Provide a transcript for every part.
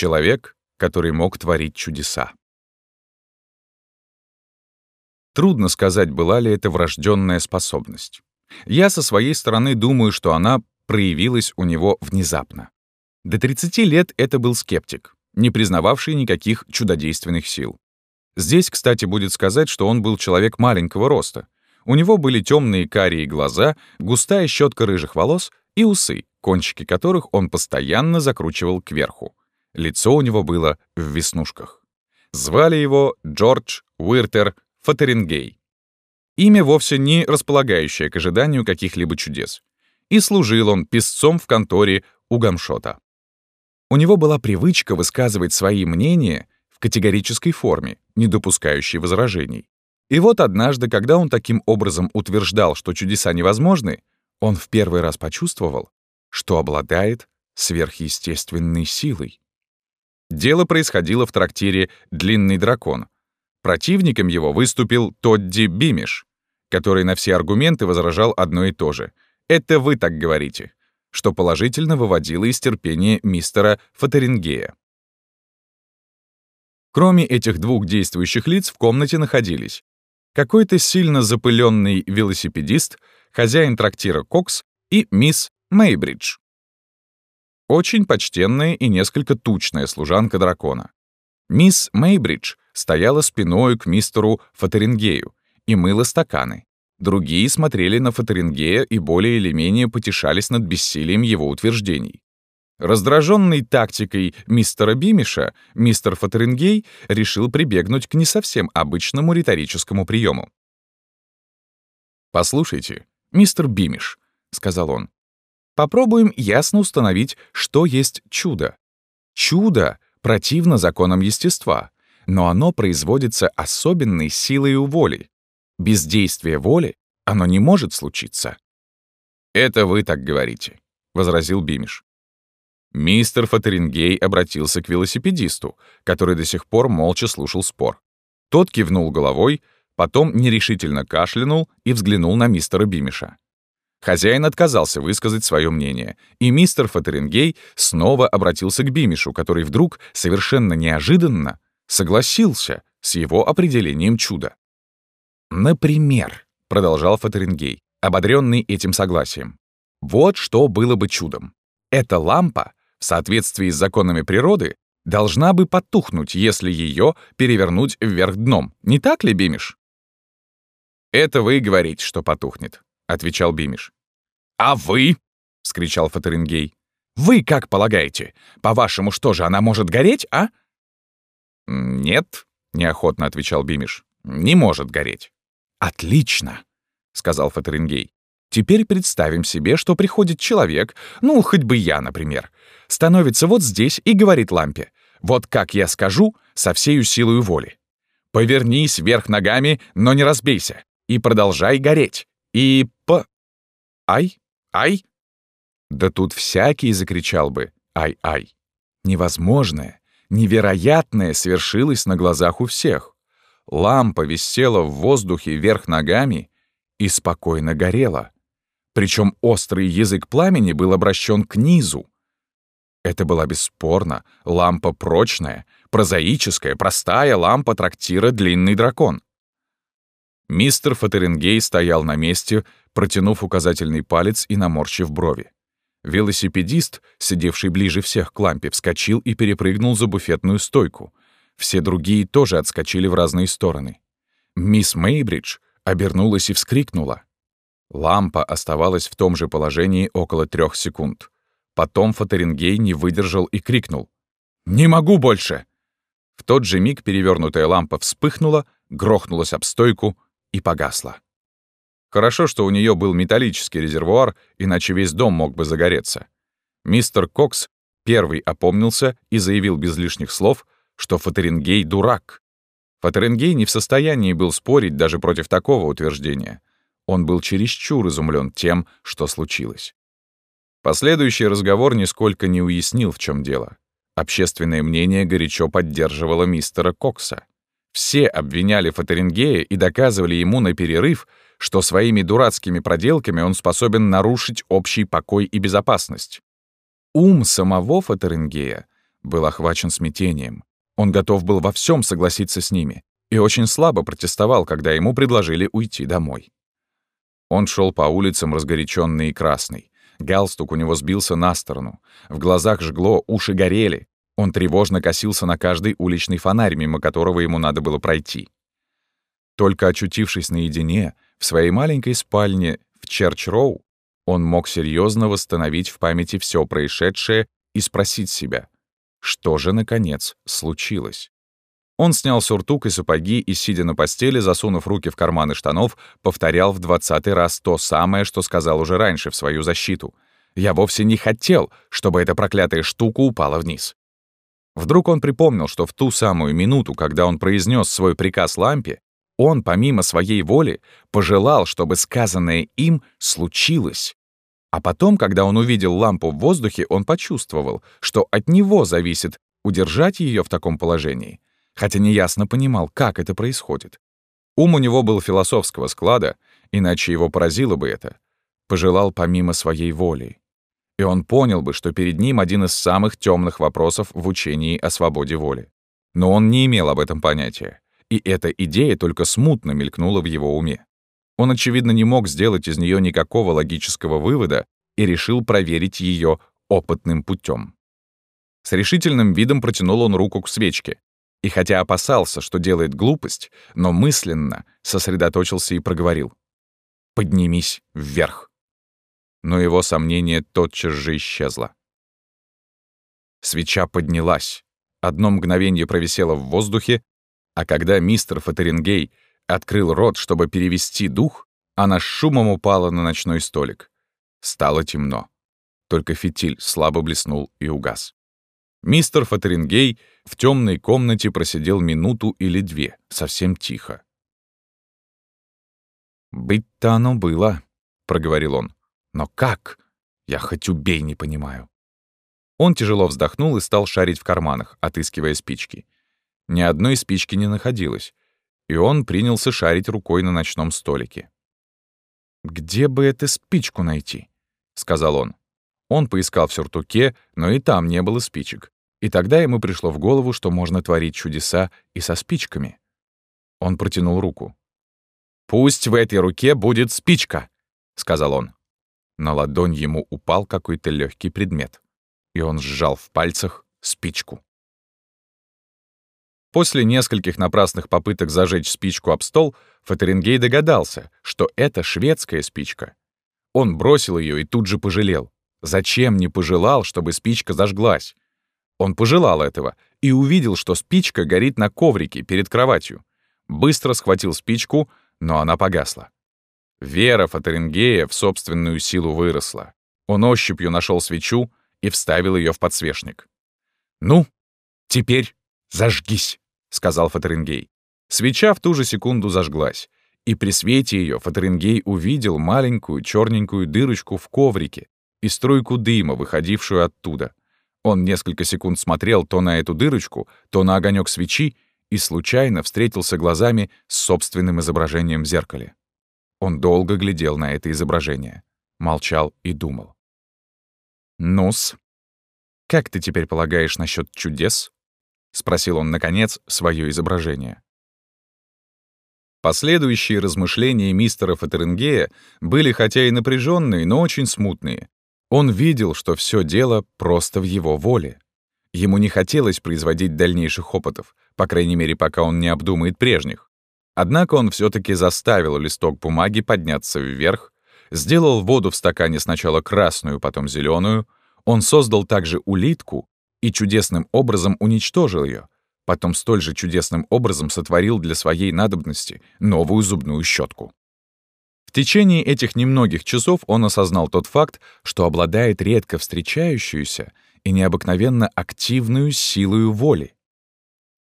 Человек, который мог творить чудеса. Трудно сказать, была ли это врожденная способность. Я со своей стороны думаю, что она проявилась у него внезапно. До 30 лет это был скептик, не признававший никаких чудодейственных сил. Здесь, кстати, будет сказать, что он был человек маленького роста. У него были темные карие глаза, густая щетка рыжих волос и усы, кончики которых он постоянно закручивал кверху. Лицо у него было в веснушках. Звали его Джордж Уиртер Фатерингей. Имя вовсе не располагающее к ожиданию каких-либо чудес. И служил он писцом в конторе у Гамшота. У него была привычка высказывать свои мнения в категорической форме, не допускающей возражений. И вот однажды, когда он таким образом утверждал, что чудеса невозможны, он в первый раз почувствовал, что обладает сверхъестественной силой. Дело происходило в трактире «Длинный дракон». Противником его выступил Тодди Бимиш, который на все аргументы возражал одно и то же. «Это вы так говорите», что положительно выводило из терпения мистера Фатерингея. Кроме этих двух действующих лиц в комнате находились какой-то сильно запыленный велосипедист, хозяин трактира Кокс и мисс Мейбридж. Очень почтенная и несколько тучная служанка дракона. Мисс Мейбридж стояла спиной к мистеру Фатерингею и мыла стаканы. Другие смотрели на Фатерингея и более или менее потешались над бессилием его утверждений. Раздраженный тактикой мистера Бимиша, мистер Фатерингей решил прибегнуть к не совсем обычному риторическому приему. «Послушайте, мистер Бимиш», — сказал он, — «попробуем ясно установить, что есть чудо. Чудо противно законам естества, но оно производится особенной силой у воли. Без действия воли оно не может случиться». «Это вы так говорите», — возразил Бимиш. Мистер Фатерингей обратился к велосипедисту, который до сих пор молча слушал спор. Тот кивнул головой, потом нерешительно кашлянул и взглянул на мистера Бимиша. Хозяин отказался высказать свое мнение, и мистер Фатерингей снова обратился к Бимишу, который вдруг, совершенно неожиданно, согласился с его определением чуда. «Например», — продолжал Фатерингей, ободренный этим согласием, «вот что было бы чудом. Эта лампа в соответствии с законами природы, должна бы потухнуть, если ее перевернуть вверх дном. Не так ли, Бимиш? «Это вы говорите, что потухнет», — отвечал Бимиш. «А вы?» — вскричал Фатерингей. «Вы как полагаете? По-вашему, что же, она может гореть, а?» «Нет», — неохотно отвечал Бимиш. «Не может гореть». «Отлично», — сказал Фатерингей. Теперь представим себе, что приходит человек, ну, хоть бы я, например, становится вот здесь и говорит лампе, вот как я скажу, со всею силой воли. Повернись вверх ногами, но не разбейся, и продолжай гореть. И. Ай, ай. Да тут всякий закричал бы «ай-ай». Невозможное, невероятное свершилось на глазах у всех. Лампа висела в воздухе вверх ногами и спокойно горела. Причем острый язык пламени был обращен к низу. Это была бесспорно лампа прочная, прозаическая, простая лампа трактира «Длинный дракон». Мистер Фатерингей стоял на месте, протянув указательный палец и наморщив брови. Велосипедист, сидевший ближе всех к лампе, вскочил и перепрыгнул за буфетную стойку. Все другие тоже отскочили в разные стороны. Мисс Мейбридж обернулась и вскрикнула. Лампа оставалась в том же положении около трех секунд. Потом Фатерингей не выдержал и крикнул. «Не могу больше!» В тот же миг перевернутая лампа вспыхнула, грохнулась об стойку и погасла. Хорошо, что у нее был металлический резервуар, иначе весь дом мог бы загореться. Мистер Кокс первый опомнился и заявил без лишних слов, что Фатерингей — дурак. Фатерингей не в состоянии был спорить даже против такого утверждения. Он был чересчур изумлен тем, что случилось. Последующий разговор нисколько не уяснил, в чем дело. Общественное мнение горячо поддерживало мистера Кокса. Все обвиняли Фатерингея и доказывали ему на перерыв, что своими дурацкими проделками он способен нарушить общий покой и безопасность. Ум самого Фатерингея был охвачен смятением. Он готов был во всем согласиться с ними и очень слабо протестовал, когда ему предложили уйти домой. Он шел по улицам разгоряченный и красный. Галстук у него сбился на сторону. В глазах жгло, уши горели. Он тревожно косился на каждый уличный фонарь, мимо которого ему надо было пройти. Только очутившись наедине, в своей маленькой спальне в Черч-Роу, он мог серьезно восстановить в памяти все происшедшее и спросить себя, что же, наконец, случилось. Он снял сюртук и сапоги и, сидя на постели, засунув руки в карманы штанов, повторял в двадцатый раз то самое, что сказал уже раньше в свою защиту. «Я вовсе не хотел, чтобы эта проклятая штука упала вниз». Вдруг он припомнил, что в ту самую минуту, когда он произнес свой приказ лампе, он, помимо своей воли, пожелал, чтобы сказанное им случилось. А потом, когда он увидел лампу в воздухе, он почувствовал, что от него зависит удержать ее в таком положении — хотя неясно понимал, как это происходит. Ум у него был философского склада, иначе его поразило бы это. Пожелал помимо своей воли. И он понял бы, что перед ним один из самых темных вопросов в учении о свободе воли. Но он не имел об этом понятия, и эта идея только смутно мелькнула в его уме. Он, очевидно, не мог сделать из нее никакого логического вывода и решил проверить ее опытным путем. С решительным видом протянул он руку к свечке, и хотя опасался, что делает глупость, но мысленно сосредоточился и проговорил. «Поднимись вверх». Но его сомнение тотчас же исчезло. Свеча поднялась, одно мгновение провисела в воздухе, а когда мистер Фатерингей открыл рот, чтобы перевести дух, она с шумом упала на ночной столик. Стало темно. Только фитиль слабо блеснул и угас. Мистер Фатерингей в темной комнате просидел минуту или две, совсем тихо. «Быть-то оно было», — проговорил он. «Но как? Я хоть убей не понимаю». Он тяжело вздохнул и стал шарить в карманах, отыскивая спички. Ни одной спички не находилось, и он принялся шарить рукой на ночном столике. «Где бы эту спичку найти?» — сказал он. Он поискал в сюртуке, но и там не было спичек. И тогда ему пришло в голову, что можно творить чудеса и со спичками. Он протянул руку. «Пусть в этой руке будет спичка», — сказал он. На ладонь ему упал какой-то легкий предмет, и он сжал в пальцах спичку. После нескольких напрасных попыток зажечь спичку об стол, Фатерингей догадался, что это шведская спичка. Он бросил ее и тут же пожалел. Зачем не пожелал, чтобы спичка зажглась? Он пожелал этого и увидел, что спичка горит на коврике перед кроватью. Быстро схватил спичку, но она погасла. Вера Фатерингея в собственную силу выросла. Он ощупью нашел свечу и вставил ее в подсвечник. «Ну, теперь зажгись», — сказал Фатерингей. Свеча в ту же секунду зажглась, и при свете ее Фатерингей увидел маленькую черненькую дырочку в коврике, и струйку дыма, выходившую оттуда. Он несколько секунд смотрел то на эту дырочку, то на огонек свечи и случайно встретился глазами с собственным изображением в зеркале. Он долго глядел на это изображение, молчал и думал. «Ну-с, как ты теперь полагаешь насчет чудес?» — спросил он, наконец, свое изображение. Последующие размышления мистера Фатерингея были хотя и напряженные, но очень смутные, он видел, что все дело просто в его воле. Ему не хотелось производить дальнейших опытов, по крайней мере, пока он не обдумает прежних. Однако он все таки заставил листок бумаги подняться вверх, сделал воду в стакане сначала красную, потом зеленую, он создал также улитку и чудесным образом уничтожил ее, потом столь же чудесным образом сотворил для своей надобности новую зубную щетку. В течение этих немногих часов он осознал тот факт, что обладает редко встречающуюся и необыкновенно активную силою воли.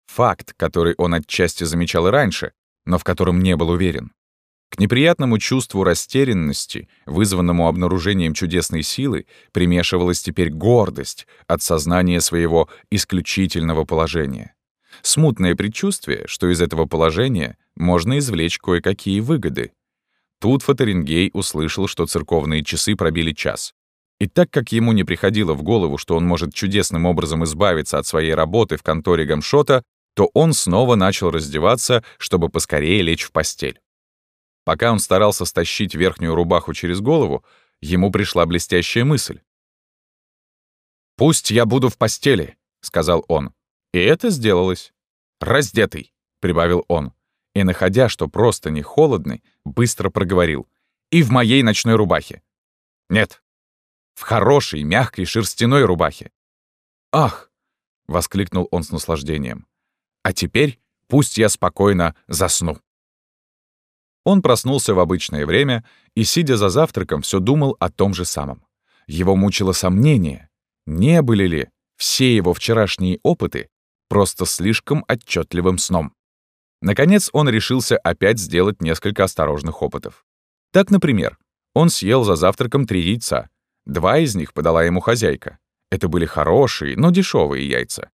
Факт, который он отчасти замечал и раньше, но в котором не был уверен. К неприятному чувству растерянности, вызванному обнаружением чудесной силы, примешивалась теперь гордость от сознания своего исключительного положения. Смутное предчувствие, что из этого положения можно извлечь кое-какие выгоды — Тут Фатерингей услышал, что церковные часы пробили час. И так как ему не приходило в голову, что он может чудесным образом избавиться от своей работы в конторе Гамшота, то он снова начал раздеваться, чтобы поскорее лечь в постель. Пока он старался стащить верхнюю рубаху через голову, ему пришла блестящая мысль. «Пусть я буду в постели», — сказал он. И это сделалось. «Раздетый», — прибавил он. И, находя, что просто не холодный, быстро проговорил. «И в моей ночной рубахе». «Нет, в хорошей, мягкой шерстяной рубахе». «Ах!» — воскликнул он с наслаждением. «А теперь пусть я спокойно засну». Он проснулся в обычное время и, сидя за завтраком, все думал о том же самом. Его мучило сомнение, не были ли все его вчерашние опыты просто слишком отчетливым сном. Наконец он решился опять сделать несколько осторожных опытов. Так, например, он съел за завтраком три яйца. Два из них подала ему хозяйка. Это были хорошие, но дешевые яйца.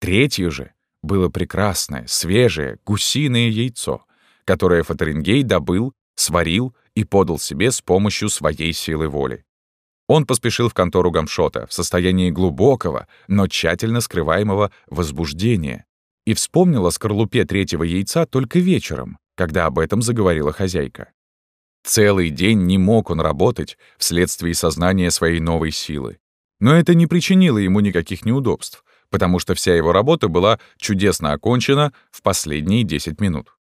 Третье же было прекрасное, свежее, гусиное яйцо, которое Фатерингей добыл, сварил и подал себе с помощью своей силы воли. Он поспешил в контору Гамшота в состоянии глубокого, но тщательно скрываемого возбуждения и вспомнил о скорлупе третьего яйца только вечером, когда об этом заговорила хозяйка. Целый день не мог он работать вследствие сознания своей новой силы. Но это не причинило ему никаких неудобств, потому что вся его работа была чудесно окончена в последние 10 минут.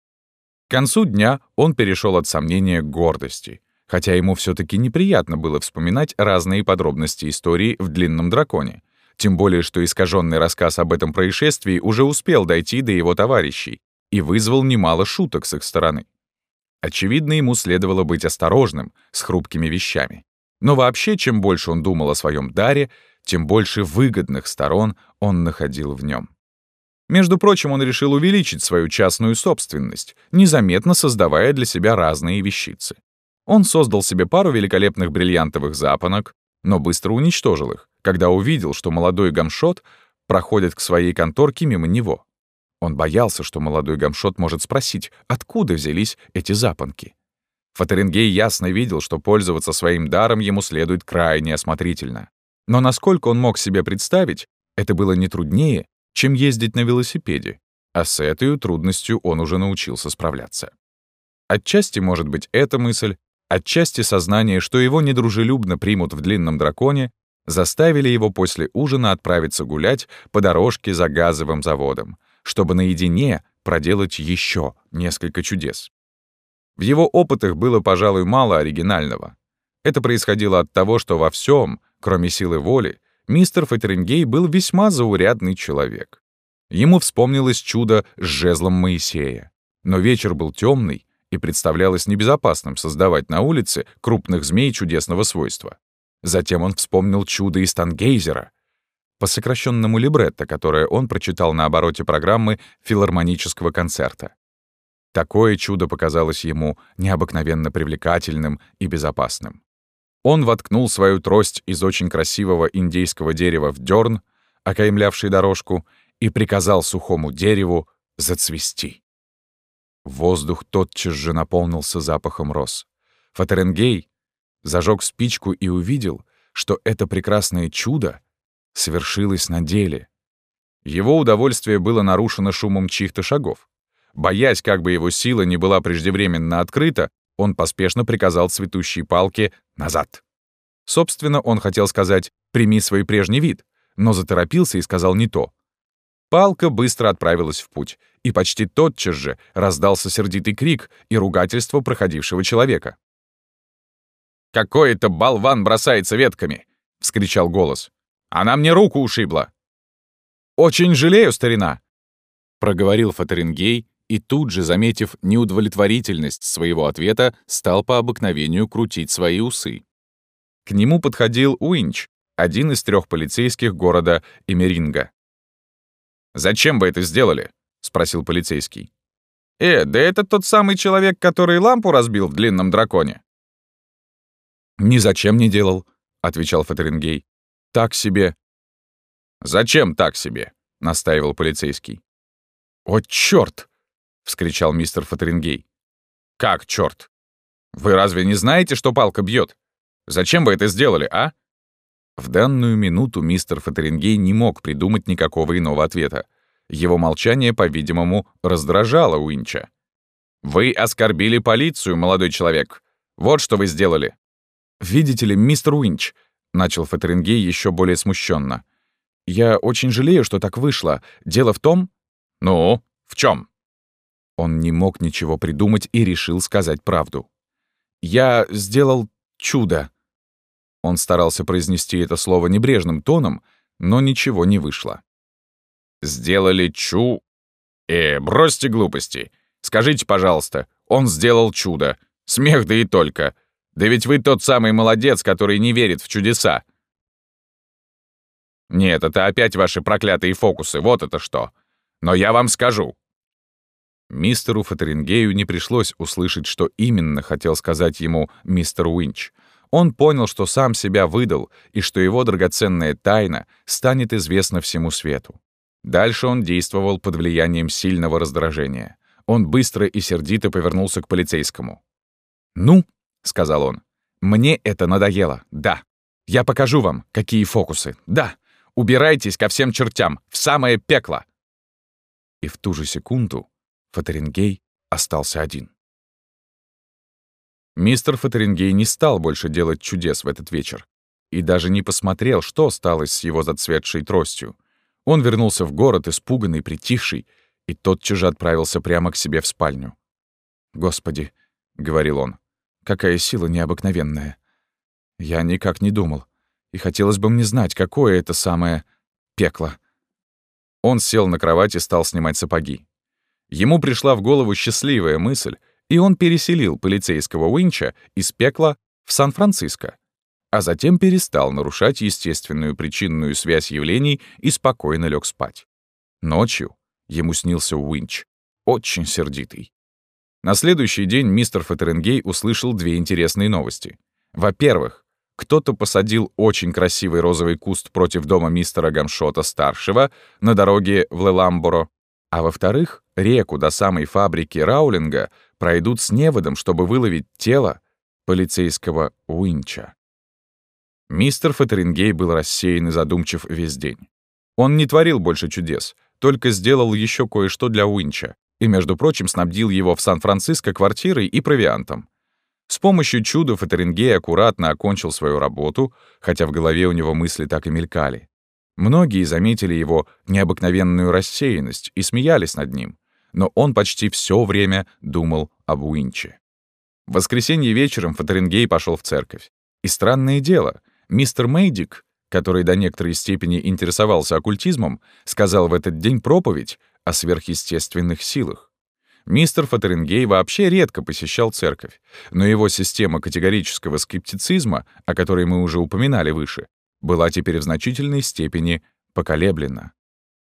К концу дня он перешел от сомнения к гордости — хотя ему все таки неприятно было вспоминать разные подробности истории в «Длинном драконе», тем более что искаженный рассказ об этом происшествии уже успел дойти до его товарищей и вызвал немало шуток с их стороны. Очевидно, ему следовало быть осторожным с хрупкими вещами. Но вообще, чем больше он думал о своем даре, тем больше выгодных сторон он находил в нем. Между прочим, он решил увеличить свою частную собственность, незаметно создавая для себя разные вещицы. Он создал себе пару великолепных бриллиантовых запонок, но быстро уничтожил их, когда увидел, что молодой гамшот проходит к своей конторке мимо него. Он боялся, что молодой гамшот может спросить, откуда взялись эти запонки. Фатерингей ясно видел, что пользоваться своим даром ему следует крайне осмотрительно. Но насколько он мог себе представить, это было не труднее, чем ездить на велосипеде, а с этой трудностью он уже научился справляться. Отчасти, может быть, эта мысль, Отчасти сознание, что его недружелюбно примут в длинном драконе, заставили его после ужина отправиться гулять по дорожке за газовым заводом, чтобы наедине проделать еще несколько чудес. В его опытах было, пожалуй, мало оригинального. Это происходило от того, что во всем, кроме силы воли, мистер Фатерингей был весьма заурядный человек. Ему вспомнилось чудо с жезлом Моисея. Но вечер был темный, и представлялось небезопасным создавать на улице крупных змей чудесного свойства. Затем он вспомнил чудо из Тангейзера, по сокращенному либретто, которое он прочитал на обороте программы филармонического концерта. Такое чудо показалось ему необыкновенно привлекательным и безопасным. Он воткнул свою трость из очень красивого индейского дерева в дерн, окаймлявший дорожку, и приказал сухому дереву зацвести. Воздух тотчас же наполнился запахом роз. Фатеренгей зажег спичку и увидел, что это прекрасное чудо свершилось на деле. Его удовольствие было нарушено шумом чьих-то шагов. Боясь, как бы его сила не была преждевременно открыта, он поспешно приказал цветущей палке «назад». Собственно, он хотел сказать «прими свой прежний вид», но заторопился и сказал не то. Палка быстро отправилась в путь, и почти тотчас же раздался сердитый крик и ругательство проходившего человека. «Какой это болван бросается ветками!» — вскричал голос. «Она мне руку ушибла!» «Очень жалею, старина!» — проговорил Фатерингей, и тут же, заметив неудовлетворительность своего ответа, стал по обыкновению крутить свои усы. К нему подходил Уинч, один из трех полицейских города Эмеринга. «Зачем вы это сделали?» — спросил полицейский. «Э, да это тот самый человек, который лампу разбил в длинном драконе». «Ни зачем не делал», — отвечал Фатерингей. «Так себе». «Зачем так себе?» — настаивал полицейский. «О, чёрт!» — вскричал мистер Фатерингей. «Как чёрт? Вы разве не знаете, что палка бьет? Зачем вы это сделали, а?» В данную минуту мистер Фатерингей не мог придумать никакого иного ответа. Его молчание, по-видимому, раздражало Уинча. «Вы оскорбили полицию, молодой человек. Вот что вы сделали». «Видите ли, мистер Уинч», — начал Фатерингей еще более смущенно. «Я очень жалею, что так вышло. Дело в том...» «Ну, в чем? Он не мог ничего придумать и решил сказать правду. «Я сделал чудо». Он старался произнести это слово небрежным тоном, но ничего не вышло. «Сделали чу...» «Э, бросьте глупости. Скажите, пожалуйста, он сделал чудо. Смех да и только. Да ведь вы тот самый молодец, который не верит в чудеса». «Нет, это опять ваши проклятые фокусы, вот это что. Но я вам скажу». Мистеру Фатерингею не пришлось услышать, что именно хотел сказать ему мистер Уинч. Он понял, что сам себя выдал и что его драгоценная тайна станет известна всему свету. Дальше он действовал под влиянием сильного раздражения. Он быстро и сердито повернулся к полицейскому. «Ну», — сказал он, — «мне это надоело, да. Я покажу вам, какие фокусы, да. Убирайтесь ко всем чертям, в самое пекло». И в ту же секунду Фатерингей остался один. Мистер Фатерингей не стал больше делать чудес в этот вечер и даже не посмотрел, что сталось с его зацветшей тростью. Он вернулся в город, испуганный, притихший, и тотчас же отправился прямо к себе в спальню. «Господи», — говорил он, — «какая сила необыкновенная! Я никак не думал, и хотелось бы мне знать, какое это самое пекло». Он сел на кровать и стал снимать сапоги. Ему пришла в голову счастливая мысль, и он переселил полицейского Уинча из пекла в Сан-Франциско, а затем перестал нарушать естественную причинную связь явлений и спокойно лег спать. Ночью ему снился Уинч, очень сердитый. На следующий день мистер Фатеренгей услышал две интересные новости. Во-первых, кто-то посадил очень красивый розовый куст против дома мистера Гамшота-старшего на дороге в Леламборо, а во-вторых, реку до самой фабрики Раулинга пройдут с неводом, чтобы выловить тело полицейского Уинча. Мистер Фатерингей был рассеян и задумчив весь день. Он не творил больше чудес, только сделал еще кое-что для Уинча и, между прочим, снабдил его в Сан-Франциско квартирой и провиантом. С помощью чуда Фатерингей аккуратно окончил свою работу, хотя в голове у него мысли так и мелькали. Многие заметили его необыкновенную рассеянность и смеялись над ним, но он почти все время думал об Уинче. В воскресенье вечером Фатерингей пошел в церковь. И странное дело, мистер Мейдик, который до некоторой степени интересовался оккультизмом, сказал в этот день проповедь о сверхъестественных силах. Мистер Фатерингей вообще редко посещал церковь, но его система категорического скептицизма, о которой мы уже упоминали выше, была теперь в значительной степени поколеблена.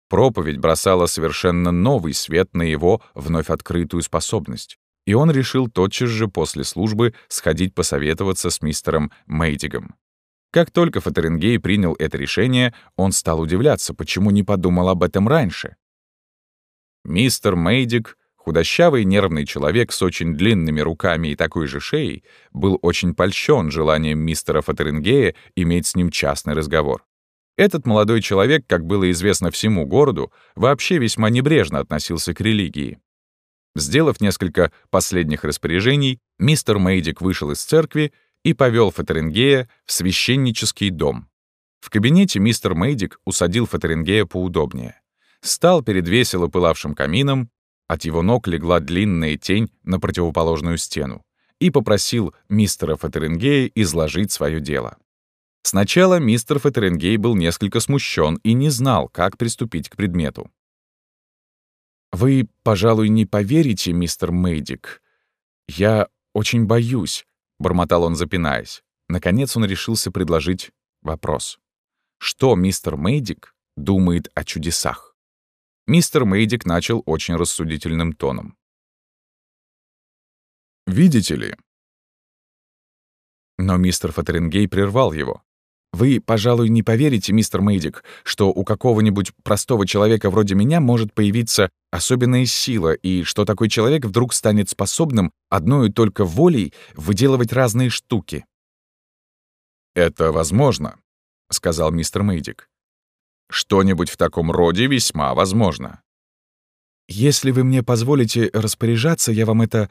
Проповедь бросала совершенно новый свет на его вновь открытую способность, и он решил тотчас же после службы сходить посоветоваться с мистером Мейдигом. Как только Фатерингей принял это решение, он стал удивляться, почему не подумал об этом раньше. Мистер Мейдик Худощавый нервный человек с очень длинными руками и такой же шеей был очень польщен желанием мистера Фатерингея иметь с ним частный разговор. Этот молодой человек, как было известно всему городу, вообще весьма небрежно относился к религии. Сделав несколько последних распоряжений, мистер Мейдик вышел из церкви и повел Фатерингея в священнический дом. В кабинете мистер Мейдик усадил Фатерингея поудобнее. Стал перед весело пылавшим камином, от его ног легла длинная тень на противоположную стену и попросил мистера Фатерингея изложить свое дело. Сначала мистер Фатерингей был несколько смущен и не знал, как приступить к предмету. «Вы, пожалуй, не поверите, мистер Мейдик. Я очень боюсь», — бормотал он, запинаясь. Наконец он решился предложить вопрос. «Что мистер Мейдик думает о чудесах?» Мистер Мейдик начал очень рассудительным тоном. «Видите ли?» Но мистер Фатерингей прервал его. «Вы, пожалуй, не поверите, мистер Мейдик, что у какого-нибудь простого человека вроде меня может появиться особенная сила, и что такой человек вдруг станет способным одной только волей выделывать разные штуки». «Это возможно», — сказал мистер Мэйдик. «Что-нибудь в таком роде весьма возможно». «Если вы мне позволите распоряжаться, я вам это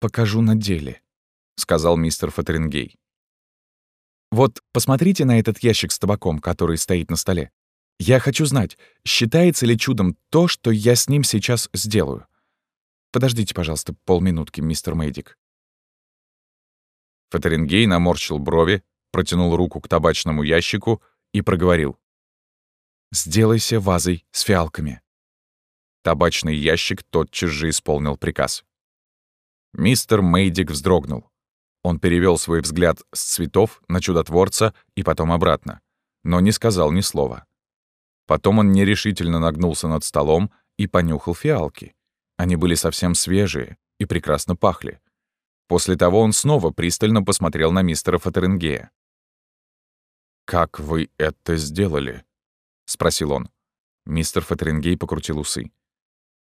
покажу на деле», — сказал мистер Фатерингей. «Вот посмотрите на этот ящик с табаком, который стоит на столе. Я хочу знать, считается ли чудом то, что я с ним сейчас сделаю. Подождите, пожалуйста, полминутки, мистер Мэйдик». Фатерингей наморщил брови, протянул руку к табачному ящику и проговорил. «Сделайся вазой с фиалками». Табачный ящик тотчас же исполнил приказ. Мистер Мейдик вздрогнул. Он перевел свой взгляд с цветов на чудотворца и потом обратно, но не сказал ни слова. Потом он нерешительно нагнулся над столом и понюхал фиалки. Они были совсем свежие и прекрасно пахли. После того он снова пристально посмотрел на мистера Фатерингея. «Как вы это сделали?» — спросил он. Мистер Фатерингей покрутил усы.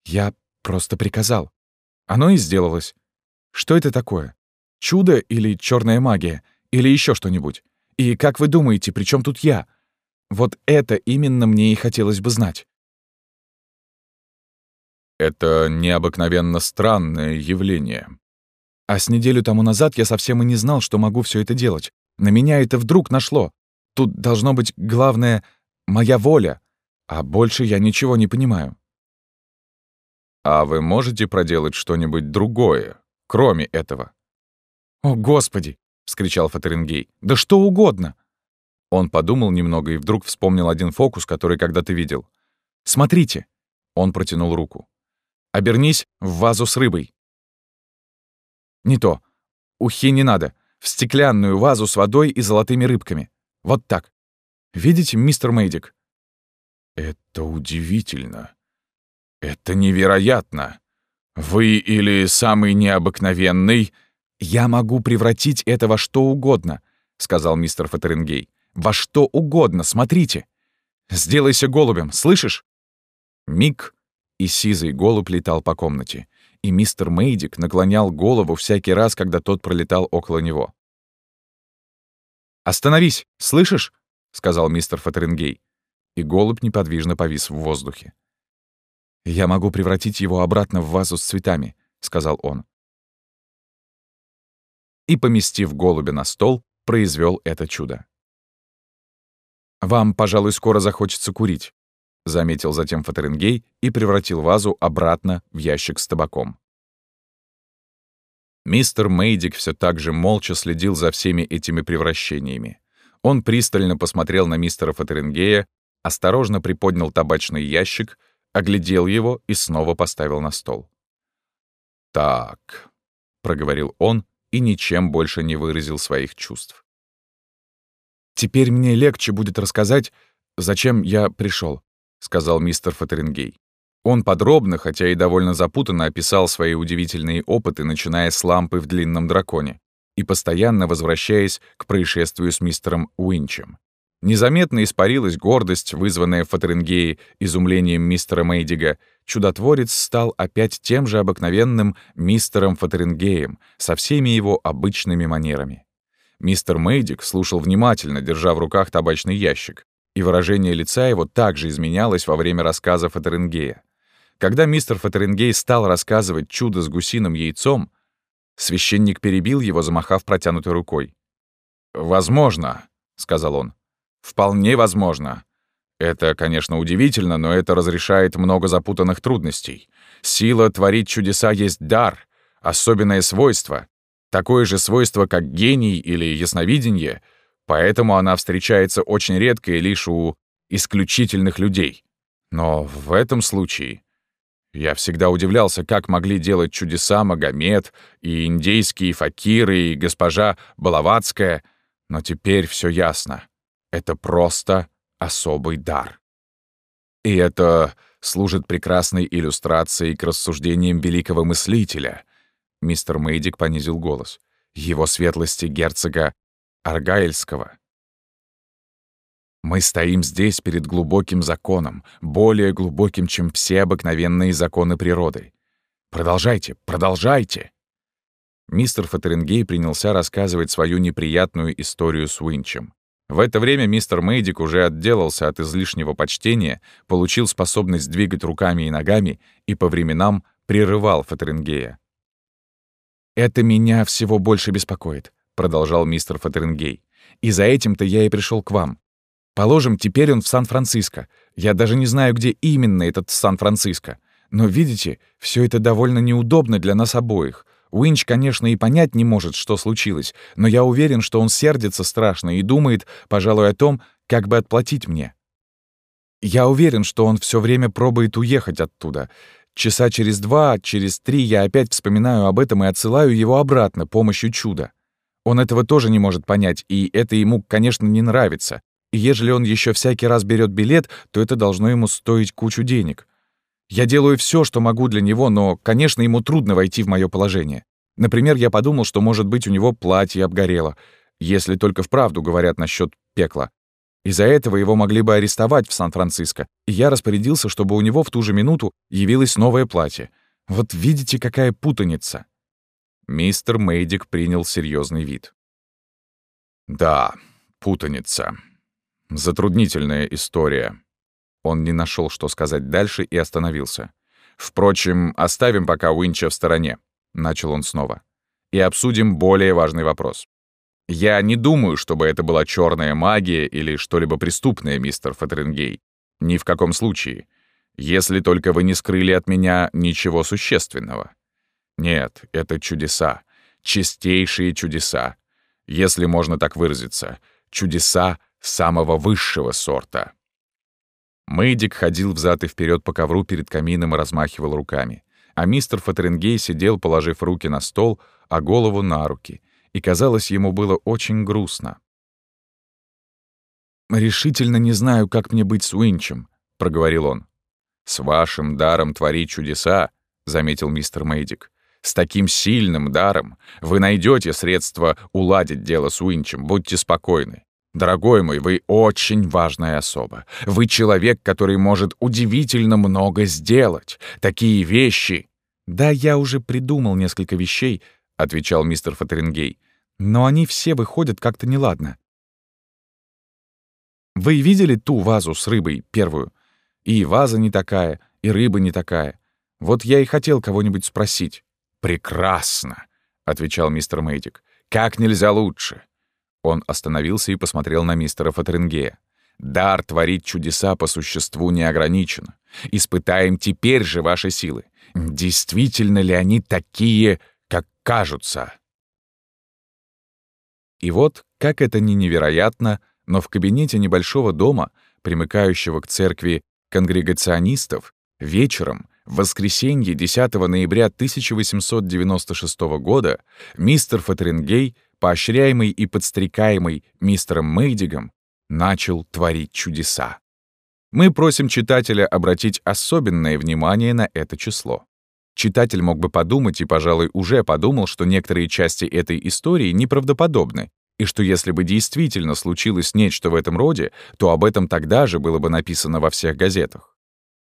«Я просто приказал. Оно и сделалось. Что это такое? Чудо или черная магия? Или еще что-нибудь? И как вы думаете, при чем тут я? Вот это именно мне и хотелось бы знать». «Это необыкновенно странное явление», а с неделю тому назад я совсем и не знал, что могу все это делать. На меня это вдруг нашло. Тут должно быть главное — моя воля. А больше я ничего не понимаю. А вы можете проделать что-нибудь другое, кроме этого? «О, Господи!» — вскричал Фатерингей. «Да что угодно!» Он подумал немного и вдруг вспомнил один фокус, который когда-то видел. «Смотрите!» — он протянул руку. «Обернись в вазу с рыбой». «Не то. Ухи не надо. В стеклянную вазу с водой и золотыми рыбками. Вот так. Видите, мистер Мейдик?» «Это удивительно. Это невероятно. Вы или самый необыкновенный...» «Я могу превратить это во что угодно», — сказал мистер Фатерингей. «Во что угодно, смотрите. Сделайся голубем, слышишь?» Миг, и сизый голубь летал по комнате, и мистер Мейдик наклонял голову всякий раз, когда тот пролетал около него. «Остановись, слышишь?» — сказал мистер Фатерингей. И голубь неподвижно повис в воздухе. «Я могу превратить его обратно в вазу с цветами», — сказал он. И, поместив голубя на стол, произвел это чудо. «Вам, пожалуй, скоро захочется курить», — заметил затем Фатерингей и превратил вазу обратно в ящик с табаком. Мистер Мейдик все так же молча следил за всеми этими превращениями. Он пристально посмотрел на мистера Фатерингея, осторожно приподнял табачный ящик, оглядел его и снова поставил на стол. «Так», — проговорил он и ничем больше не выразил своих чувств. «Теперь мне легче будет рассказать, зачем я пришел, сказал мистер Фатерингей. Он подробно, хотя и довольно запутанно описал свои удивительные опыты, начиная с лампы в длинном драконе и постоянно возвращаясь к происшествию с мистером Уинчем. Незаметно испарилась гордость, вызванная в Фатерингее изумлением мистера Мейдига. Чудотворец стал опять тем же обыкновенным мистером Фатерингеем, со всеми его обычными манерами. Мистер Мейдик слушал внимательно, держа в руках табачный ящик, и выражение лица его также изменялось во время рассказа Фатерингея. Когда мистер Фатерингей стал рассказывать чудо с гусиным яйцом, священник перебил его, замахав протянутой рукой. «Возможно», — сказал он. «Вполне возможно. Это, конечно, удивительно, но это разрешает много запутанных трудностей. Сила творить чудеса есть дар, особенное свойство, такое же свойство, как гений или ясновидение, поэтому она встречается очень редко и лишь у исключительных людей. Но в этом случае я всегда удивлялся, как могли делать чудеса Магомед и индейские факиры и госпожа Балаватская, но теперь все ясно. Это просто особый дар. И это служит прекрасной иллюстрацией к рассуждениям великого мыслителя. Мистер Мейдик понизил голос. Его светлости герцога Аргайльского. Мы стоим здесь перед глубоким законом, более глубоким, чем все обыкновенные законы природы. Продолжайте, продолжайте!» Мистер Фатерингей принялся рассказывать свою неприятную историю с Уинчем. В это время мистер Мейдик уже отделался от излишнего почтения, получил способность двигать руками и ногами и по временам прерывал Фатерингея. «Это меня всего больше беспокоит», — продолжал мистер Фатерингей. «И за этим-то я и пришел к вам. Положим, теперь он в Сан-Франциско. Я даже не знаю, где именно этот Сан-Франциско. Но, видите, все это довольно неудобно для нас обоих. Уинч, конечно, и понять не может, что случилось, но я уверен, что он сердится страшно и думает, пожалуй, о том, как бы отплатить мне. Я уверен, что он все время пробует уехать оттуда. Часа через два, через три я опять вспоминаю об этом и отсылаю его обратно помощью чуда. Он этого тоже не может понять, и это ему, конечно, не нравится. И ежели он еще всякий раз берет билет, то это должно ему стоить кучу денег. Я делаю все, что могу для него, но, конечно, ему трудно войти в мое положение. Например, я подумал, что, может быть, у него платье обгорело, если только вправду говорят насчет пекла. Из-за этого его могли бы арестовать в Сан-Франциско, и я распорядился, чтобы у него в ту же минуту явилось новое платье. Вот видите, какая путаница. Мистер Мейдик принял серьезный вид. «Да, путаница. Затруднительная история. Он не нашел, что сказать дальше, и остановился. «Впрочем, оставим пока Уинча в стороне», — начал он снова. «И обсудим более важный вопрос. Я не думаю, чтобы это была черная магия или что-либо преступное, мистер Фатерингей. Ни в каком случае. Если только вы не скрыли от меня ничего существенного. Нет, это чудеса. Чистейшие чудеса. Если можно так выразиться. Чудеса самого высшего сорта. Мэйдик ходил взад и вперед по ковру перед камином и размахивал руками. А мистер Фатерингей сидел, положив руки на стол, а голову на руки. И, казалось, ему было очень грустно. «Решительно не знаю, как мне быть с Уинчем», — проговорил он. «С вашим даром творить чудеса», — заметил мистер Мэйдик. «С таким сильным даром вы найдете средства уладить дело с Уинчем, будьте спокойны. Дорогой мой, вы очень важная особа. Вы человек, который может удивительно много сделать. Такие вещи... Да, я уже придумал несколько вещей, — отвечал мистер Фатерингей. Но они все выходят как-то неладно. Вы видели ту вазу с рыбой, первую? И ваза не такая, и рыба не такая. Вот я и хотел кого-нибудь спросить. «Прекрасно!» — отвечал мистер Мэйдик. «Как нельзя лучше. Он остановился и посмотрел на мистера Фатерингея. «Дар творить чудеса по существу не ограничен. Испытаем теперь же ваши силы. Действительно ли они такие, как кажутся?» И вот, как это ни невероятно, но в кабинете небольшого дома, примыкающего к церкви конгрегационистов, вечером, в воскресенье 10 ноября 1896 года, мистер Фатерингей поощряемый и подстрекаемый мистером Мейдигом, начал творить чудеса. Мы просим читателя обратить особенное внимание на это число. Читатель мог бы подумать, и, пожалуй, уже подумал, что некоторые части этой истории неправдоподобны, и что если бы действительно случилось нечто в этом роде, то об этом тогда же было бы написано во всех газетах.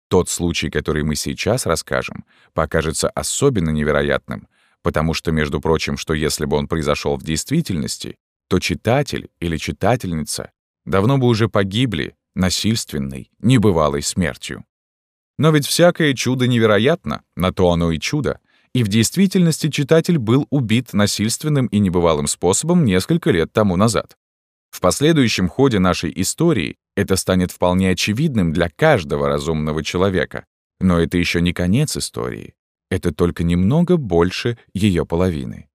Тот случай, который мы сейчас расскажем, покажется особенно невероятным, Потому что, между прочим, что если бы он произошел в действительности, то читатель или читательница давно бы уже погибли насильственной, небывалой смертью. Но ведь всякое чудо невероятно, на то оно и чудо, и в действительности читатель был убит насильственным и небывалым способом несколько лет тому назад. В последующем ходе нашей истории это станет вполне очевидным для каждого разумного человека. Но это еще не конец истории это только немного больше ее половины.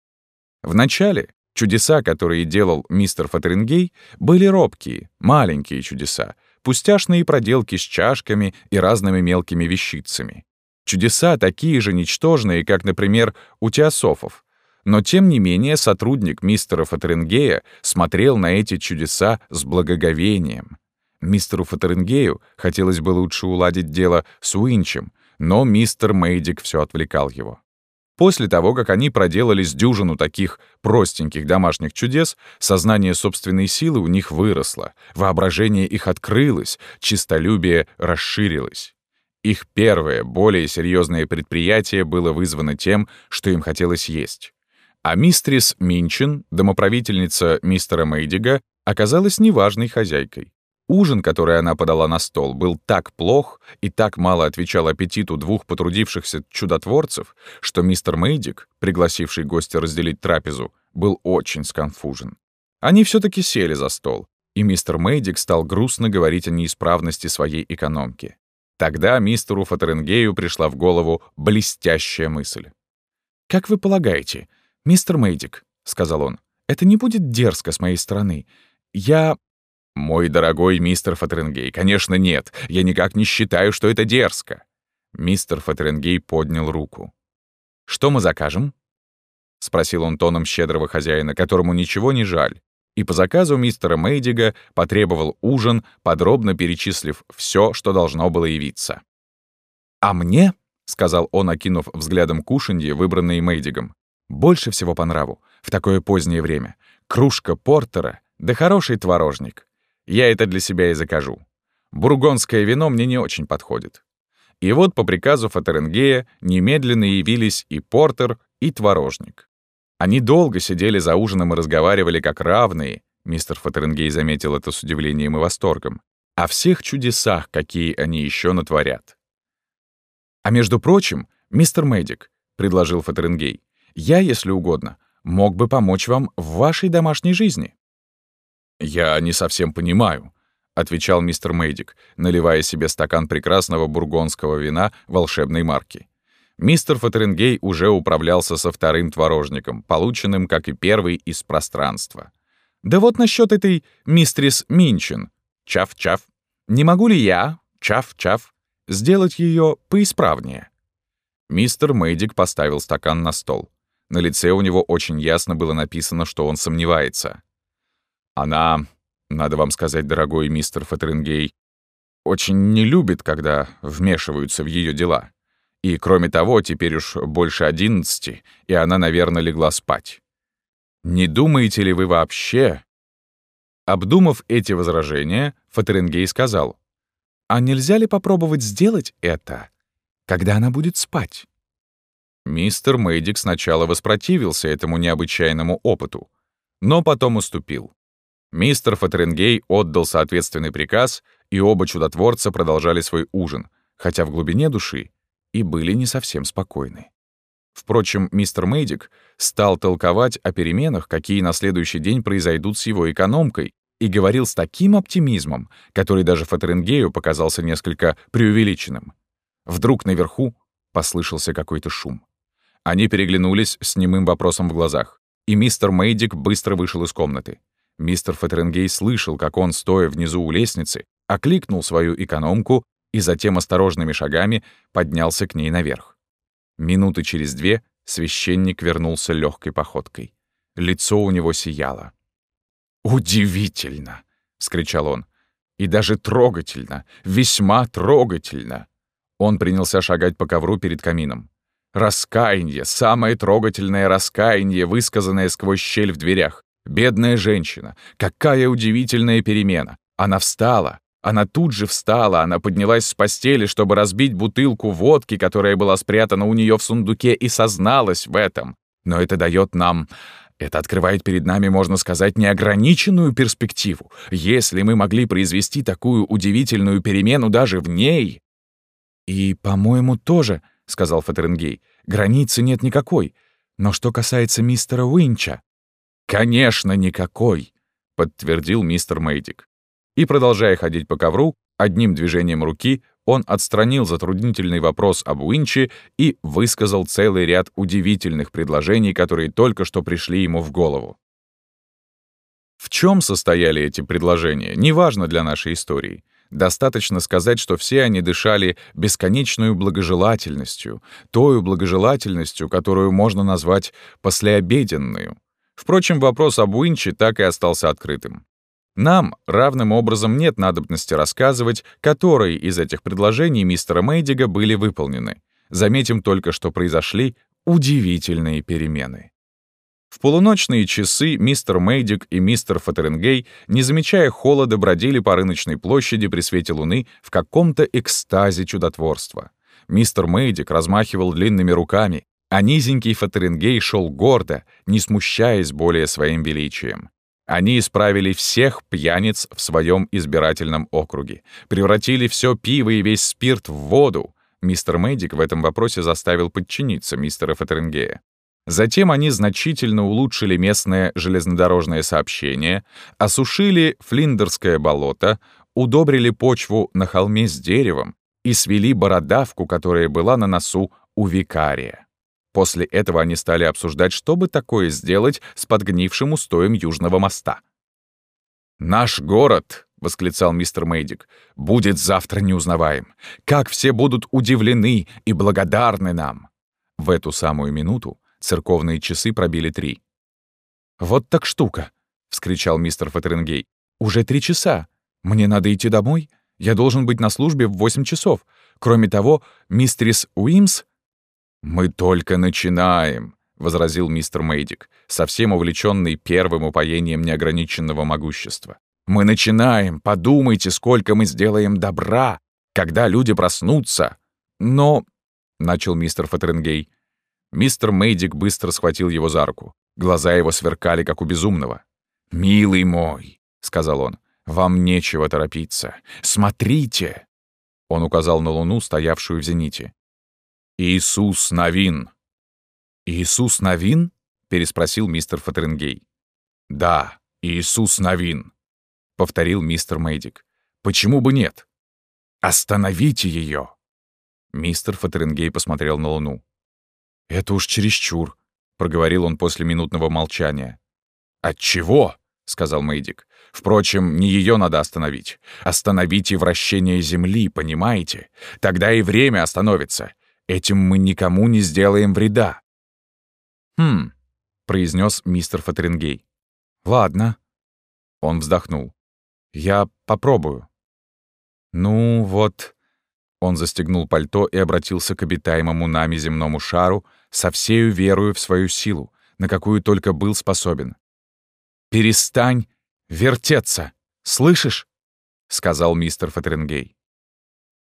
Вначале чудеса, которые делал мистер Фатерингей, были робкие, маленькие чудеса, пустяшные проделки с чашками и разными мелкими вещицами. Чудеса такие же ничтожные, как, например, у теософов. Но, тем не менее, сотрудник мистера Фатерингея смотрел на эти чудеса с благоговением. Мистеру Фатерингею хотелось бы лучше уладить дело с Уинчем, но мистер Мейдик все отвлекал его. После того, как они проделали с дюжину таких простеньких домашних чудес, сознание собственной силы у них выросло, воображение их открылось, чистолюбие расширилось. Их первое, более серьезное предприятие было вызвано тем, что им хотелось есть. А мистрис Минчин, домоправительница мистера Мейдига, оказалась неважной хозяйкой. Ужин, который она подала на стол, был так плох и так мало отвечал аппетиту двух потрудившихся чудотворцев, что мистер Мейдик, пригласивший гостя разделить трапезу, был очень сконфужен. Они все таки сели за стол, и мистер Мейдик стал грустно говорить о неисправности своей экономки. Тогда мистеру Фатеренгею пришла в голову блестящая мысль. «Как вы полагаете, мистер Мейдик, — сказал он, — это не будет дерзко с моей стороны. Я «Мой дорогой мистер Фатренгей, конечно, нет. Я никак не считаю, что это дерзко». Мистер Фатренгей поднял руку. «Что мы закажем?» — спросил он тоном щедрого хозяина, которому ничего не жаль, и по заказу мистера Мейдига потребовал ужин, подробно перечислив все, что должно было явиться. «А мне», — сказал он, окинув взглядом кушанье, выбранные Мейдигом, «больше всего по нраву, в такое позднее время, кружка портера да хороший творожник. Я это для себя и закажу. Бургондское вино мне не очень подходит. И вот по приказу Фатеренгея немедленно явились и портер, и творожник. Они долго сидели за ужином и разговаривали как равные, мистер Фатеренгей заметил это с удивлением и восторгом, о всех чудесах, какие они еще натворят. «А между прочим, мистер Мэддик», — предложил Фатеренгей, «я, если угодно, мог бы помочь вам в вашей домашней жизни». «Я не совсем понимаю», — отвечал мистер Мейдик, наливая себе стакан прекрасного бургондского вина волшебной марки. Мистер Фатерингей уже управлялся со вторым творожником, полученным, как и первый, из пространства. «Да вот насчет этой мистрис Минчин. Чав-чав. Не могу ли я, чав-чав, сделать ее поисправнее?» Мистер Мейдик поставил стакан на стол. На лице у него очень ясно было написано, что он сомневается. Она, надо вам сказать, дорогой мистер Фатерингей, очень не любит, когда вмешиваются в ее дела. И, кроме того, теперь уж больше одиннадцати, и она, наверное, легла спать. Не думаете ли вы вообще... Обдумав эти возражения, Фатерингей сказал, «А нельзя ли попробовать сделать это, когда она будет спать?» Мистер Мэйдик сначала воспротивился этому необычайному опыту, но потом уступил. Мистер Фатеренгей отдал соответственный приказ, и оба чудотворца продолжали свой ужин, хотя в глубине души и были не совсем спокойны. Впрочем, мистер Мейдик стал толковать о переменах, какие на следующий день произойдут с его экономкой, и говорил с таким оптимизмом, который даже Фатеренгею показался несколько преувеличенным. Вдруг наверху послышался какой-то шум. Они переглянулись с немым вопросом в глазах, и мистер Мейдик быстро вышел из комнаты. Мистер Фатеренгей слышал, как он, стоя внизу у лестницы, окликнул свою экономку и затем осторожными шагами поднялся к ней наверх. Минуты через две священник вернулся легкой походкой. Лицо у него сияло. «Удивительно!» — вскричал он. «И даже трогательно, весьма трогательно!» Он принялся шагать по ковру перед камином. Раскаяние, самое трогательное раскаяние, высказанное сквозь щель в дверях. Бедная женщина. Какая удивительная перемена. Она встала. Она тут же встала, она поднялась с постели, чтобы разбить бутылку водки, которая была спрятана у нее в сундуке, и созналась в этом. Но это дает нам... Это открывает перед нами, можно сказать, неограниченную перспективу. Если мы могли произвести такую удивительную перемену даже в ней... «И, по-моему, тоже», — сказал Фатеренгей, — «границы нет никакой. Но что касается мистера Уинча...» «Конечно, никакой», — подтвердил мистер Мейдик. И, продолжая ходить по ковру, одним движением руки он отстранил затруднительный вопрос об Уинче и высказал целый ряд удивительных предложений, которые только что пришли ему в голову. В чем состояли эти предложения, неважно для нашей истории. Достаточно сказать, что все они дышали бесконечную благожелательностью, той благожелательностью, которую можно назвать послеобеденную. Впрочем, вопрос об Уинче так и остался открытым. Нам равным образом нет надобности рассказывать, которые из этих предложений мистера Мейдига были выполнены. Заметим только, что произошли удивительные перемены. В полуночные часы мистер Мейдик и мистер Фатеренгей, не замечая холода, бродили по рыночной площади при свете луны в каком-то экстазе чудотворства. Мистер Мейдик размахивал длинными руками, а низенький Фатерингей шел гордо, не смущаясь более своим величием. Они исправили всех пьяниц в своем избирательном округе, превратили все пиво и весь спирт в воду. Мистер Мэддик в этом вопросе заставил подчиниться мистера Фатерингея. Затем они значительно улучшили местное железнодорожное сообщение, осушили Флиндерское болото, удобрили почву на холме с деревом и свели бородавку, которая была на носу у викария. После этого они стали обсуждать, что бы такое сделать с подгнившим устоем Южного моста. «Наш город», — восклицал мистер Мэйдик, — «будет завтра неузнаваем. Как все будут удивлены и благодарны нам!» В эту самую минуту церковные часы пробили три. «Вот так штука!» — вскричал мистер Фатерингей. «Уже три часа! Мне надо идти домой? Я должен быть на службе в восемь часов. Кроме того, мистерис Уимс «Мы только начинаем», — возразил мистер Мейдик, совсем увлеченный первым упоением неограниченного могущества. «Мы начинаем. Подумайте, сколько мы сделаем добра, когда люди проснутся». «Но...» — начал мистер Фатерингей. Мистер Мейдик быстро схватил его за руку. Глаза его сверкали, как у безумного. «Милый мой», — сказал он, — «вам нечего торопиться. Смотрите!» Он указал на луну, стоявшую в зените. «Иисус Новин». «Иисус Новин?» — переспросил мистер Фатерингей. «Да, Иисус Новин», — повторил мистер Мэйдик. «Почему бы нет? Остановите ее!» Мистер Фатерингей посмотрел на Луну. «Это уж чересчур», — проговорил он после минутного молчания. «Отчего?» — сказал Мэйдик. «Впрочем, не ее надо остановить. Остановите вращение Земли, понимаете? Тогда и время остановится. Этим мы никому не сделаем вреда». «Хм», — произнес мистер Фатерингей. «Ладно». Он вздохнул. «Я попробую». «Ну вот...» Он застегнул пальто и обратился к обитаемому нами земному шару со всею верою в свою силу, на какую только был способен. «Перестань вертеться, слышишь?» — сказал мистер Фатерингей.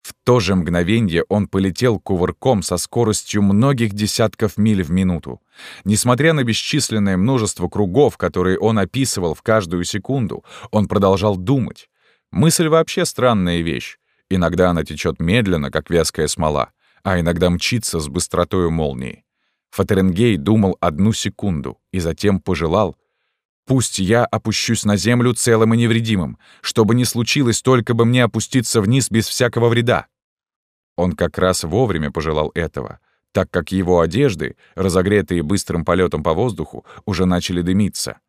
В то же мгновенье он полетел кувырком со скоростью многих десятков миль в минуту. Несмотря на бесчисленное множество кругов, которые он описывал в каждую секунду, он продолжал думать. Мысль вообще странная вещь. Иногда она течет медленно, как вязкая смола, а иногда мчится с быстротой молнии. Фатеренгей думал одну секунду и затем пожелал, Пусть я опущусь на землю целым и невредимым, чтобы не случилось, только бы мне опуститься вниз без всякого вреда. Он как раз вовремя пожелал этого, так как его одежды, разогретые быстрым полетом по воздуху, уже начали дымиться.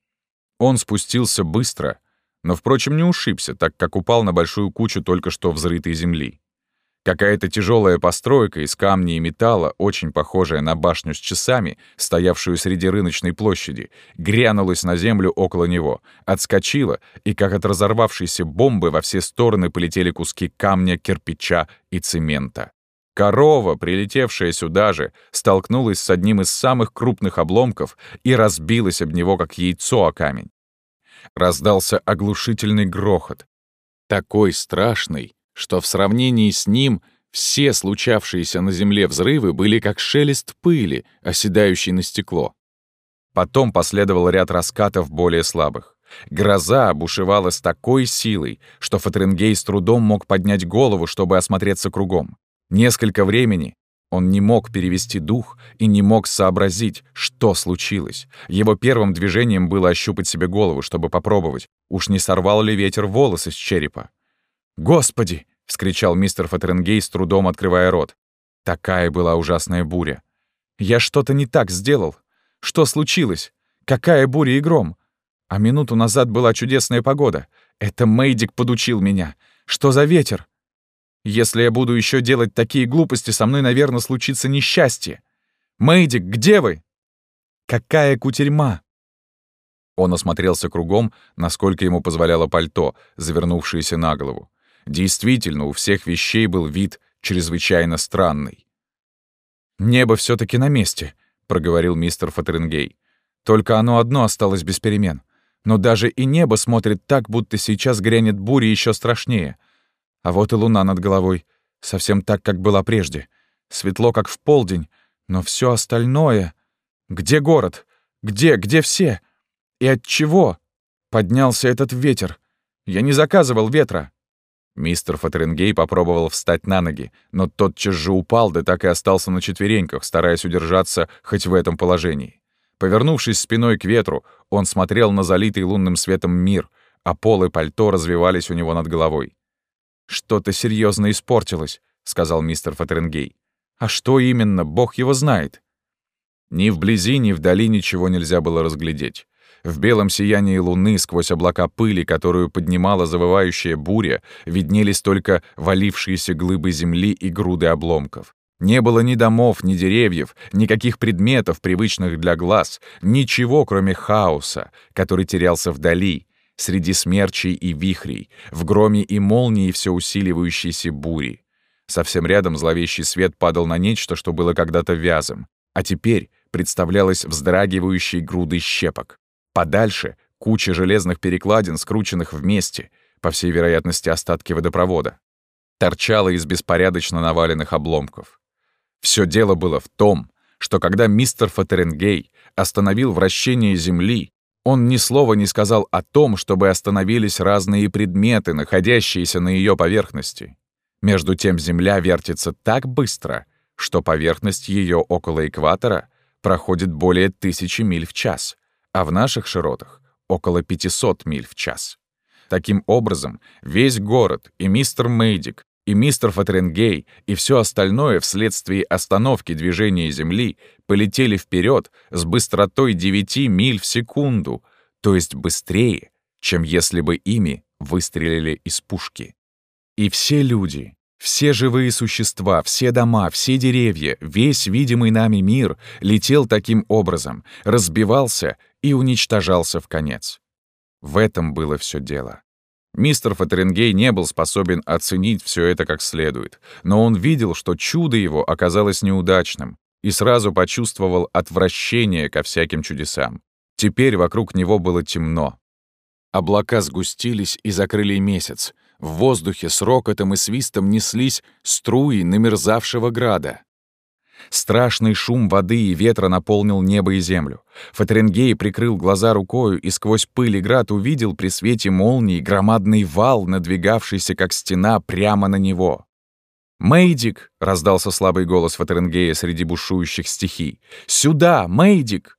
Он спустился быстро, но, впрочем, не ушибся, так как упал на большую кучу только что взрытой земли. Какая-то тяжелая постройка из камня и металла, очень похожая на башню с часами, стоявшую среди рыночной площади, грянулась на землю около него, отскочила, и как от разорвавшейся бомбы во все стороны полетели куски камня, кирпича и цемента. Корова, прилетевшая сюда же, столкнулась с одним из самых крупных обломков и разбилась об него, как яйцо о камень. Раздался оглушительный грохот. Такой страшный, что в сравнении с ним все случавшиеся на Земле взрывы были как шелест пыли, оседающей на стекло. Потом последовал ряд раскатов более слабых. Гроза бушевала с такой силой, что Фатренгей с трудом мог поднять голову, чтобы осмотреться кругом. Несколько времени он не мог перевести дух и не мог сообразить, что случилось. Его первым движением было ощупать себе голову, чтобы попробовать, уж не сорвал ли ветер волосы с черепа. «Господи!» — вскричал мистер Фатеренгей, с трудом открывая рот. Такая была ужасная буря. «Я что-то не так сделал. Что случилось? Какая буря и гром? А минуту назад была чудесная погода. Это Мейдик подучил меня. Что за ветер? Если я буду еще делать такие глупости, со мной, наверное, случится несчастье. Мейдик, где вы? Какая кутерьма!» Он осмотрелся кругом, насколько ему позволяло пальто, завернувшееся на голову. Действительно, у всех вещей был вид чрезвычайно странный. «Небо все таки на месте», — проговорил мистер Фатерингей. «Только оно одно осталось без перемен. Но даже и небо смотрит так, будто сейчас грянет буря еще страшнее. А вот и луна над головой, совсем так, как была прежде. Светло, как в полдень, но все остальное... Где город? Где, где все? И от чего? поднялся этот ветер. Я не заказывал ветра». Мистер Фатерингей попробовал встать на ноги, но тотчас же упал, да так и остался на четвереньках, стараясь удержаться хоть в этом положении. Повернувшись спиной к ветру, он смотрел на залитый лунным светом мир, а пол и пальто развивались у него над головой. «Что-то серьезно испортилось», — сказал мистер Фатерингей. «А что именно, бог его знает». Ни вблизи, ни вдали ничего нельзя было разглядеть. В белом сиянии луны сквозь облака пыли, которую поднимала завывающая буря, виднелись только валившиеся глыбы земли и груды обломков. Не было ни домов, ни деревьев, никаких предметов, привычных для глаз, ничего, кроме хаоса, который терялся вдали, среди смерчей и вихрей, в громе и молнии все усиливающейся бури. Совсем рядом зловещий свет падал на нечто, что было когда-то вязом, а теперь представлялось вздрагивающей грудой щепок. Подальше — куча железных перекладин, скрученных вместе, по всей вероятности, остатки водопровода. Торчало из беспорядочно наваленных обломков. Все дело было в том, что когда мистер Фатеренгей остановил вращение Земли, он ни слова не сказал о том, чтобы остановились разные предметы, находящиеся на ее поверхности. Между тем Земля вертится так быстро, что поверхность ее около экватора проходит более тысячи миль в час — а в наших широтах — около 500 миль в час. Таким образом, весь город и мистер Мейдик, и мистер Фатренгей, и все остальное вследствие остановки движения Земли полетели вперед с быстротой 9 миль в секунду, то есть быстрее, чем если бы ими выстрелили из пушки. И все люди, все живые существа, все дома, все деревья, весь видимый нами мир летел таким образом, разбивался и уничтожался в конец. В этом было все дело. Мистер Фатерингей не был способен оценить все это как следует, но он видел, что чудо его оказалось неудачным, и сразу почувствовал отвращение ко всяким чудесам. Теперь вокруг него было темно. Облака сгустились и закрыли месяц. В воздухе с рокотом и свистом неслись струи намерзавшего града. Страшный шум воды и ветра наполнил небо и землю. Фатеренгей прикрыл глаза рукою и сквозь пыль и град увидел при свете молнии громадный вал, надвигавшийся как стена прямо на него. «Мэйдик!» — раздался слабый голос Фатеренгея среди бушующих стихий. «Сюда, Мэйдик!»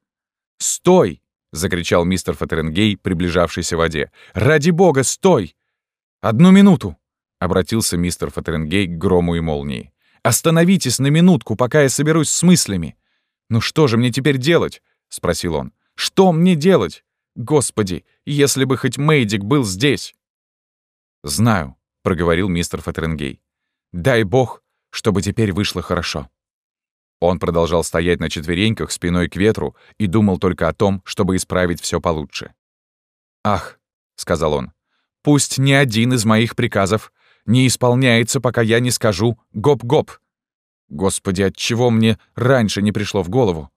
«Стой!» — закричал мистер Фатеренгей, приближавшийся в воде. «Ради бога, стой!» «Одну минуту!» — обратился мистер Фатеренгей к грому и молнии. Остановитесь на минутку, пока я соберусь с мыслями. Ну что же мне теперь делать? спросил он. Что мне делать? Господи, если бы хоть Мейдик был здесь. Знаю, проговорил мистер Фатренгей. Дай бог, чтобы теперь вышло хорошо. Он продолжал стоять на четвереньках спиной к ветру и думал только о том, чтобы исправить все получше. «Ах», — сказал он, — «пусть ни один из моих приказов не исполняется, пока я не скажу «гоп-гоп». Господи, от чего мне раньше не пришло в голову?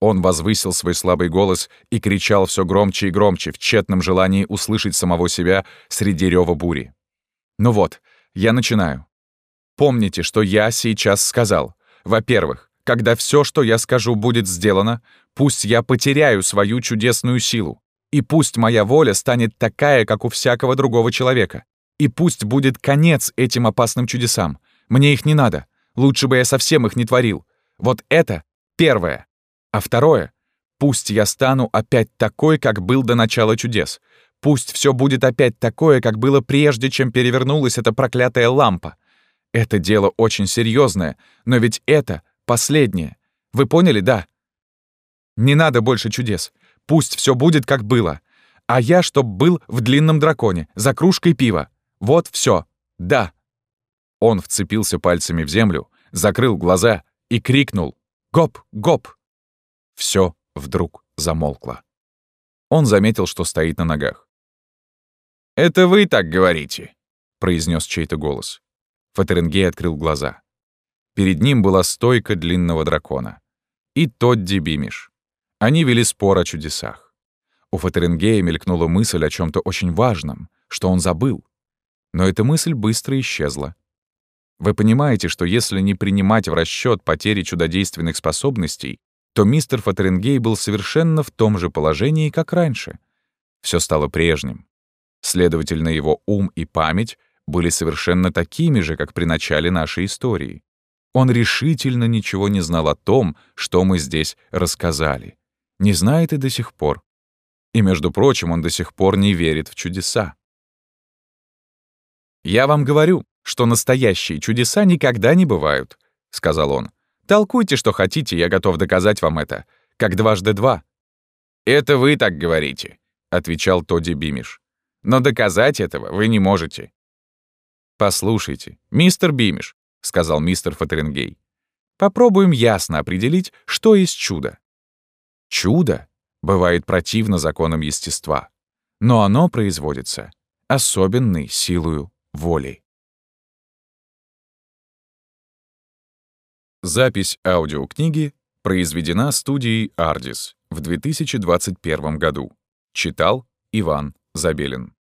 Он возвысил свой слабый голос и кричал все громче и громче в тщетном желании услышать самого себя среди рева бури. Ну вот, я начинаю. Помните, что я сейчас сказал. Во-первых, когда все, что я скажу, будет сделано, пусть я потеряю свою чудесную силу, и пусть моя воля станет такая, как у всякого другого человека. И пусть будет конец этим опасным чудесам. Мне их не надо. Лучше бы я совсем их не творил. Вот это первое. А второе — пусть я стану опять такой, как был до начала чудес. Пусть все будет опять такое, как было прежде, чем перевернулась эта проклятая лампа. Это дело очень серьезное, но ведь это последнее. Вы поняли, да? Не надо больше чудес. Пусть все будет, как было. А я, чтоб был в длинном драконе, за кружкой пива. Вот все. Да. Он вцепился пальцами в землю, закрыл глаза и крикнул «Гоп! Гоп!». Все вдруг замолкло. Он заметил, что стоит на ногах. «Это вы так говорите», — произнес чей-то голос. Фатеренгей открыл глаза. Перед ним была стойка длинного дракона. И Тодди Бимиш. Они вели спор о чудесах. У Фатеренгея мелькнула мысль о чем то очень важном, что он забыл. Но эта мысль быстро исчезла. Вы понимаете, что если не принимать в расчет потери чудодейственных способностей, то мистер Фатерингей был совершенно в том же положении, как раньше. все стало прежним. Следовательно, его ум и память были совершенно такими же, как при начале нашей истории. Он решительно ничего не знал о том, что мы здесь рассказали. Не знает и до сих пор. И, между прочим, он до сих пор не верит в чудеса. «Я вам говорю, что настоящие чудеса никогда не бывают», — сказал он. «Толкуйте, что хотите, я готов доказать вам это. Как дважды два». «Это вы так говорите», — отвечал Тодди Бимиш. «Но доказать этого вы не можете». «Послушайте, мистер Бимиш», — сказал мистер Фатерингей, «попробуем ясно определить, что есть чудо. Чудо бывает противно законам естества, но оно производится особенной силою воли. Запись аудиокниги произведена студией «Ардис» в 2021 году. Читал Иван Забелин.